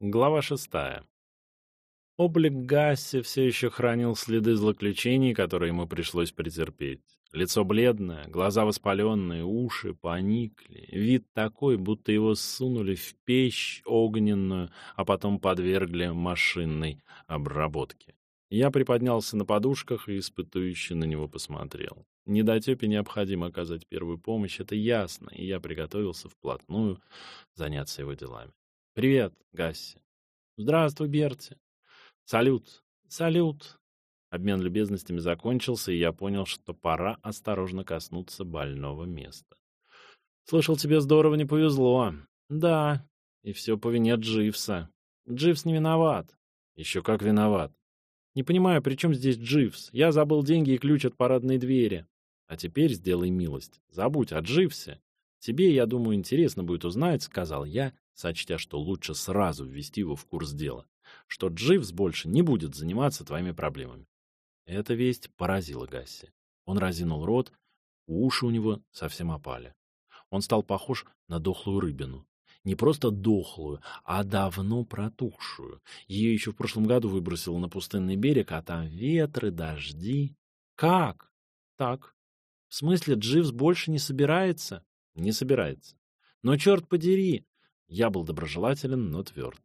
Глава шестая. Облик Гасси все еще хранил следы злоключений, которые ему пришлось претерпеть. Лицо бледное, глаза воспаленные, уши поникли. Вид такой, будто его сунули в печь огненную, а потом подвергли машинной обработке. Я приподнялся на подушках и испытующе на него посмотрел. Недотепе необходимо оказать первую помощь, это ясно, и я приготовился вплотную заняться его делами. Привет, Гасси. Здравствуй, Берти. Салют. Салют. Обмен любезностями закончился, и я понял, что пора осторожно коснуться больного места. Слышал, тебе здорово не повезло. Да, и все по вине Дживса. Дживс не виноват. Еще как виноват. Не понимаю, при чем здесь Дживс? Я забыл деньги и ключ от парадной двери. А теперь сделай милость. Забудь о Дживсе. Тебе, я думаю, интересно будет узнать, сказал я, сочтя, что лучше сразу ввести его в курс дела, что Дживс больше не будет заниматься твоими проблемами. Эта весть поразила Гасси. Он разинул рот, уши у него совсем опали. Он стал похож на дохлую рыбину. Не просто дохлую, а давно протухшую. Ее еще в прошлом году выбросило на пустынный берег, а там ветры, дожди. Как? Так. В смысле, Дживс больше не собирается? Не собирается. Но черт подери, я был доброжелателен, но тверд.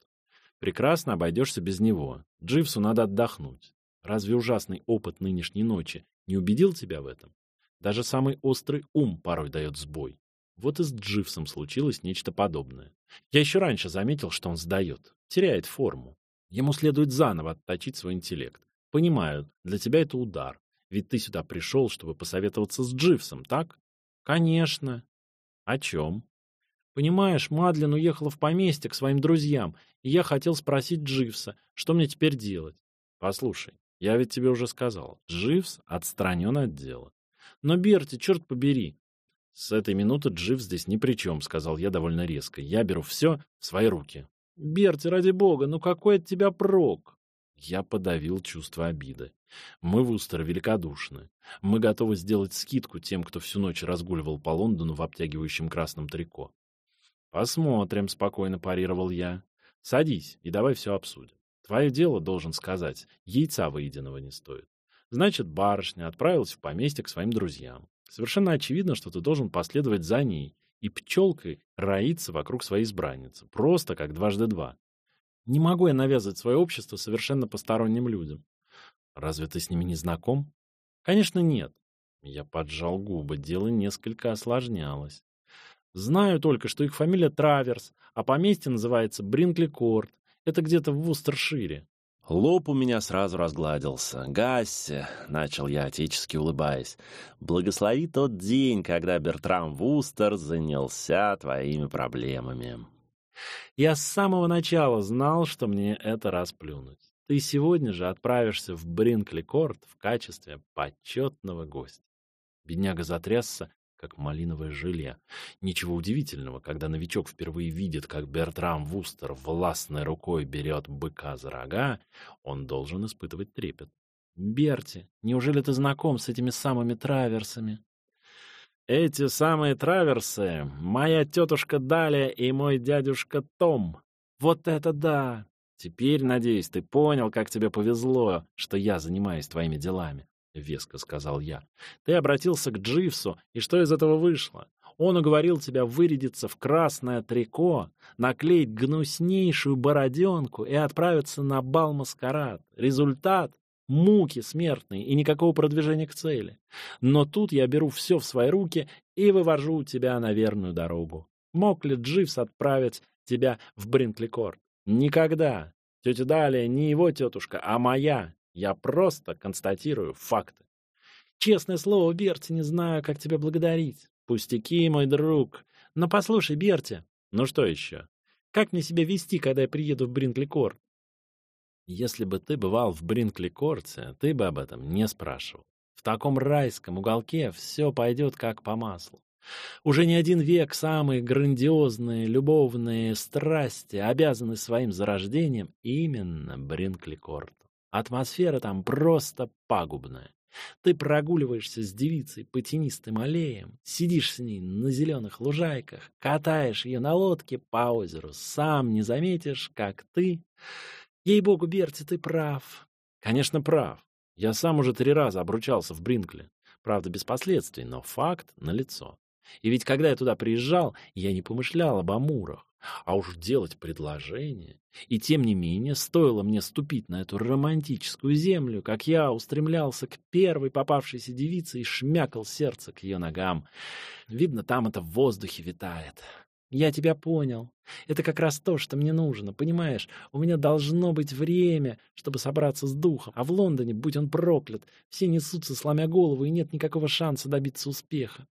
Прекрасно обойдешься без него. Дживсу надо отдохнуть. Разве ужасный опыт нынешней ночи не убедил тебя в этом? Даже самый острый ум порой дает сбой. Вот и с Дживсом случилось нечто подобное. Я еще раньше заметил, что он сдает, теряет форму. Ему следует заново отточить свой интеллект. Понимаю, для тебя это удар. Ведь ты сюда пришел, чтобы посоветоваться с Дживсом, так? Конечно. О чем? Понимаешь, Мадлен уехала в поместье к своим друзьям, и я хотел спросить Дживса, что мне теперь делать. Послушай, я ведь тебе уже сказал, Дживс отстранен от дела. Но, Берти, черт побери. С этой минуты Дживс здесь ни при чем, сказал я довольно резко. Я беру все в свои руки. Берти, ради бога, ну какой от тебя прок? Я подавил чувство обиды. Мы, Вустер, великодушны. Мы готовы сделать скидку тем, кто всю ночь разгуливал по Лондону в обтягивающем красном трико. Посмотрим, спокойно парировал я. Садись и давай все обсудим. Твое дело, должен сказать, яйца выеденного не стоит. Значит, барышня отправилась в поместье к своим друзьям. Совершенно очевидно, что ты должен последовать за ней и пчелкой роиться вокруг своей избранницы. Просто как дважды два. Не могу я навязывать свое общество совершенно посторонним людям. Разве ты с ними не знаком? Конечно, нет. Я поджал губы, дело несколько осложнялось. Знаю только, что их фамилия Траверс, а поместье называется Бринкли-Корт. Это где-то в Вустершире. Лоб у меня сразу разгладился. «Гасси», — начал я, отечески улыбаясь, — «благослови тот день, когда Бертрам Вустер занялся твоими проблемами». Я с самого начала знал, что мне это расплюнуть. Ты сегодня же отправишься в Бринкли-Корт в качестве почетного гостя. Бедняга затрясся как малиновое желе. Ничего удивительного, когда новичок впервые видит, как Бертрам Вустер властной рукой берет быка за рога, он должен испытывать трепет. «Берти, неужели ты знаком с этими самыми траверсами?» «Эти самые траверсы — моя тетушка Далия и мой дядюшка Том. Вот это да! Теперь, надеюсь, ты понял, как тебе повезло, что я занимаюсь твоими делами. — веско сказал я. «Ты обратился к Дживсу, и что из этого вышло? Он уговорил тебя вырядиться в красное трико, наклеить гнуснейшую бороденку и отправиться на бал-маскарад. Результат — муки смертные и никакого продвижения к цели. Но тут я беру все в свои руки и вывожу тебя на верную дорогу. Мог ли Дживс отправить тебя в Бринкли-Корт? Никогда. Тетя Далия не его тетушка, а моя. Я просто констатирую факты. Честное слово, Берти, не знаю, как тебя благодарить. Пустяки, мой друг. Но послушай, Берти. Ну что еще? Как мне себя вести, когда я приеду в Бринкли-Корт? Если бы ты бывал в Бринкли-Корте, ты бы об этом не спрашивал. В таком райском уголке все пойдет как по маслу. Уже не один век самые грандиозные любовные страсти обязаны своим зарождением именно Бринкли-Корту. Атмосфера там просто пагубная. Ты прогуливаешься с девицей по тенистым аллеям, сидишь с ней на зеленых лужайках, катаешь ее на лодке по озеру, сам не заметишь, как ты... Ей-богу, Берти, ты прав. Конечно, прав. Я сам уже три раза обручался в Бринкле. Правда, без последствий, но факт налицо. И ведь когда я туда приезжал, я не помышлял об амурах. А уж делать предложение. И тем не менее, стоило мне ступить на эту романтическую землю, как я устремлялся к первой попавшейся девице и шмякал сердце к ее ногам. Видно, там это в воздухе витает. Я тебя понял. Это как раз то, что мне нужно, понимаешь? У меня должно быть время, чтобы собраться с духом. А в Лондоне, будь он проклят, все несутся, сломя голову, и нет никакого шанса добиться успеха.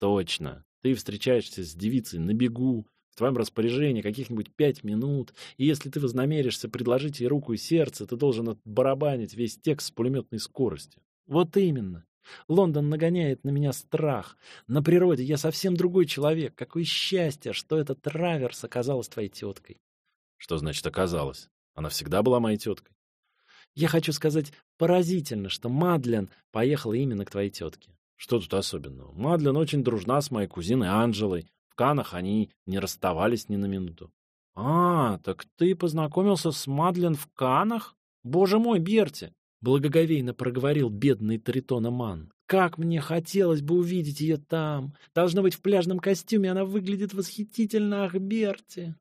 Точно. Ты встречаешься с девицей на бегу, в твоем распоряжении каких-нибудь пять минут, и если ты вознамеришься предложить ей руку и сердце, ты должен отбарабанить весь текст с пулеметной скоростью. Вот именно. Лондон нагоняет на меня страх. На природе я совсем другой человек. Какое счастье, что этот Траверс оказалась твоей теткой. Что значит оказалась? Она всегда была моей теткой. Я хочу сказать, поразительно, что Мадлен поехала именно к твоей тетке. Что тут особенного? Мадлен очень дружна с моей кузиной Анжелой. В Канах они не расставались ни на минуту. — А, так ты познакомился с Мадлен в Канах? Боже мой, Берти! — благоговейно проговорил бедный Тритона Ман. Как мне хотелось бы увидеть ее там! Должно быть, в пляжном костюме она выглядит восхитительно, ах, Берти!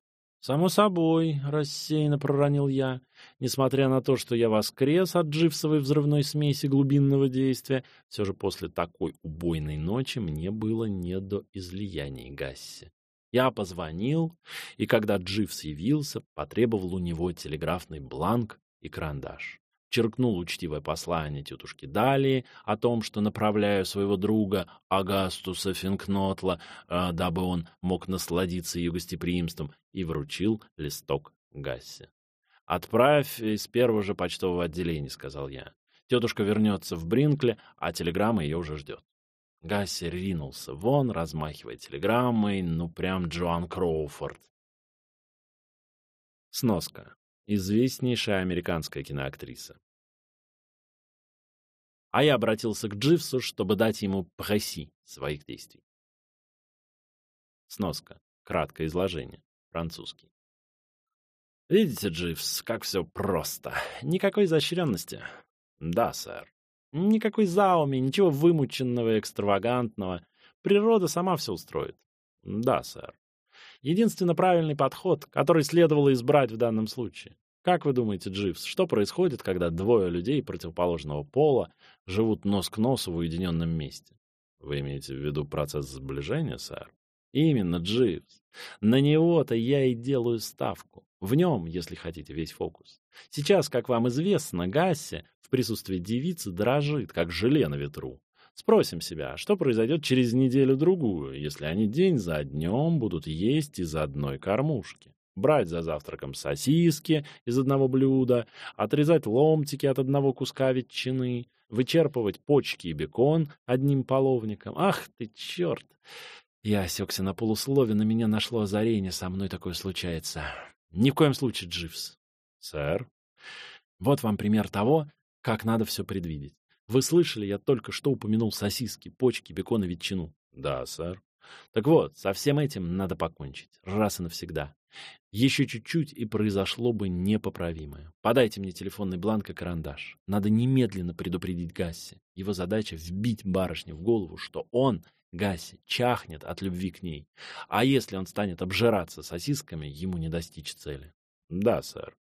«Само собой», — рассеянно проронил я. Несмотря на то, что я воскрес от дживсовой взрывной смеси глубинного действия, все же после такой убойной ночи мне было не до излияний Гасси. Я позвонил, и когда Дживс явился, потребовал у него телеграфный бланк и карандаш черкнул учтивое послание тетушке Далии о том, что направляю своего друга Агастуса Финкнотла, э, дабы он мог насладиться ее гостеприимством, и вручил листок Гассе. «Отправь из первого же почтового отделения», — сказал я. «Тетушка вернется в Бринкле, а телеграмма ее уже ждет». Гасси ринулся вон, размахивая телеграммой, ну прям Джоан Кроуфорд. Сноска. Известнейшая американская киноактриса а я обратился к Дживсу, чтобы дать ему преси своих действий. Сноска. Краткое изложение. Французский. Видите, Дживс, как все просто. Никакой изощренности. Да, сэр. Никакой зауми, ничего вымученного и экстравагантного. Природа сама все устроит. Да, сэр. Единственно правильный подход, который следовало избрать в данном случае. Как вы думаете, Дживс, что происходит, когда двое людей противоположного пола живут нос к носу в уединенном месте? Вы имеете в виду процесс сближения, сэр? Именно, Дживс. На него-то я и делаю ставку. В нем, если хотите, весь фокус. Сейчас, как вам известно, Гасси в присутствии девицы дрожит, как желе на ветру. Спросим себя, что произойдет через неделю-другую, если они день за днем будут есть из одной кормушки брать за завтраком сосиски из одного блюда, отрезать ломтики от одного куска ветчины, вычерпывать почки и бекон одним половником. Ах ты, черт! Я осекся на полуслове, на меня нашло озарение, со мной такое случается. Ни в коем случае, Дживс. Сэр? Вот вам пример того, как надо все предвидеть. Вы слышали, я только что упомянул сосиски, почки, бекон и ветчину. Да, сэр. Так вот, со всем этим надо покончить, раз и навсегда. Еще чуть-чуть, и произошло бы непоправимое. Подайте мне телефонный бланк и карандаш. Надо немедленно предупредить Гасси. Его задача — вбить барышне в голову, что он, Гасси, чахнет от любви к ней. А если он станет обжираться сосисками, ему не достичь цели. Да, сэр.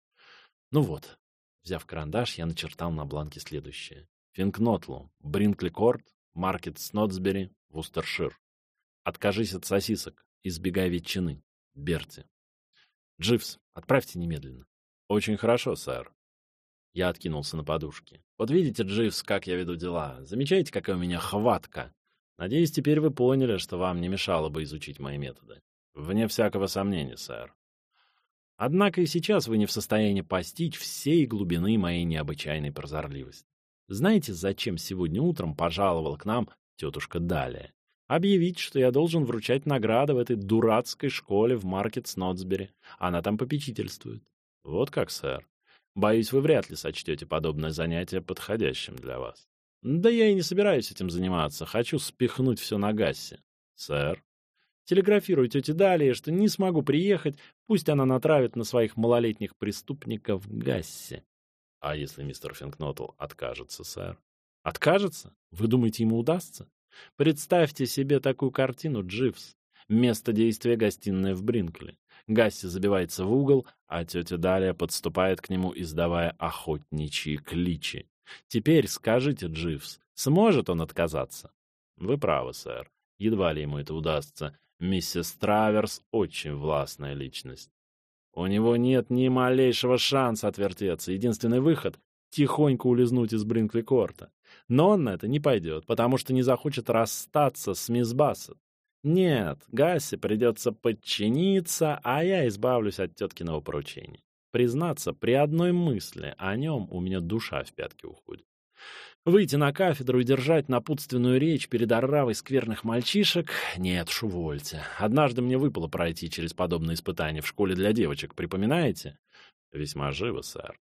Ну вот. Взяв карандаш, я начертал на бланке следующее. Финкнотлу, Бринкли-Корт, Маркет Снотсбери, Вустершир. Откажись от сосисок, избегай ветчины. Берти. Дживс, отправьте немедленно. Очень хорошо, сэр. Я откинулся на подушке. Вот видите, Дживс, как я веду дела. Замечаете, какая у меня хватка? Надеюсь, теперь вы поняли, что вам не мешало бы изучить мои методы. Вне всякого сомнения, сэр. Однако и сейчас вы не в состоянии постичь всей глубины моей необычайной прозорливости. Знаете, зачем сегодня утром пожаловала к нам тетушка Далия? Объявить, что я должен вручать награды в этой дурацкой школе в Маркет Снотсбери. Она там попечительствует. Вот как, сэр. Боюсь, вы вряд ли сочтете подобное занятие подходящим для вас. Да я и не собираюсь этим заниматься. Хочу спихнуть все на Гассе. Сэр. Телеграфирую тете Далее, что не смогу приехать, пусть она натравит на своих малолетних преступников Гассе. А если мистер Финкнотл откажется, сэр? Откажется? Вы думаете, ему удастся? Представьте себе такую картину, Дживс. Место действия — гостиная в Бринкле. Гасси забивается в угол, а тетя Далия подступает к нему, издавая охотничьи кличи. Теперь скажите, Дживс, сможет он отказаться? Вы правы, сэр. Едва ли ему это удастся. Миссис Траверс очень властная личность. У него нет ни малейшего шанса отвертеться. Единственный выход — тихонько улизнуть из Бринкли-корта. Но он на это не пойдет, потому что не захочет расстаться с мисс Бассет. Нет, Гасси придется подчиниться, а я избавлюсь от теткиного поручения. Признаться, при одной мысли о нем у меня душа в пятки уходит. Выйти на кафедру и держать напутственную речь перед оравой скверных мальчишек? Нет уж, увольте. Однажды мне выпало пройти через подобные испытания в школе для девочек, припоминаете? Весьма живо, сэр.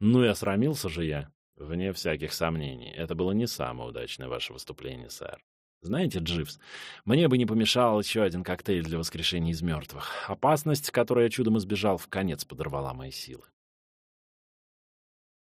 Ну и осрамился же я. Вне всяких сомнений, это было не самое удачное ваше выступление, сэр. Знаете, Дживс, мне бы не помешал еще один коктейль для воскрешения из мертвых. Опасность, которую я чудом избежал, в конец подорвала мои силы.